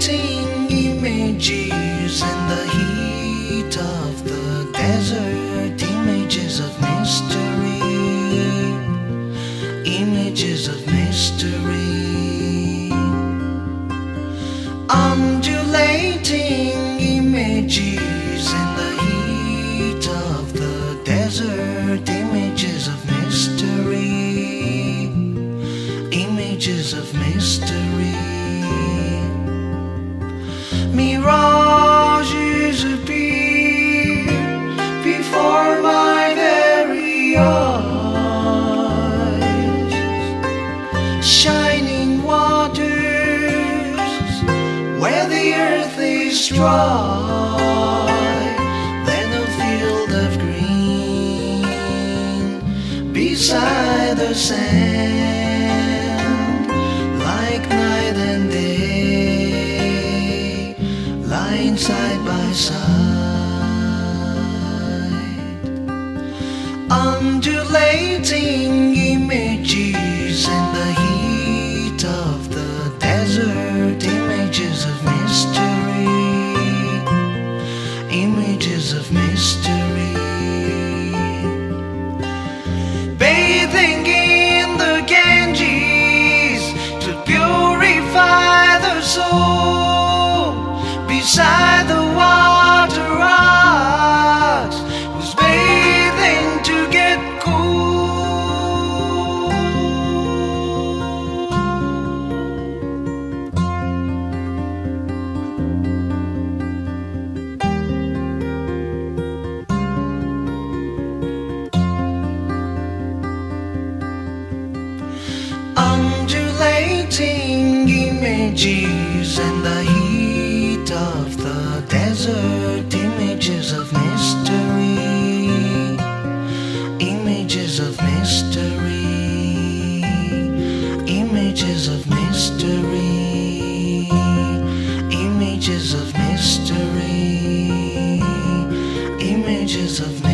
Undulating images in the heat of the desert, images of mystery, images of mystery. Undulating images in the heat of the desert, images of mystery, images of mystery. Dry, then a field of green beside the sand, like night and day, lying side by side, beside the water rocks who's bathing to get cool. Undulating images in the images of mystery, images of mystery, images of mystery.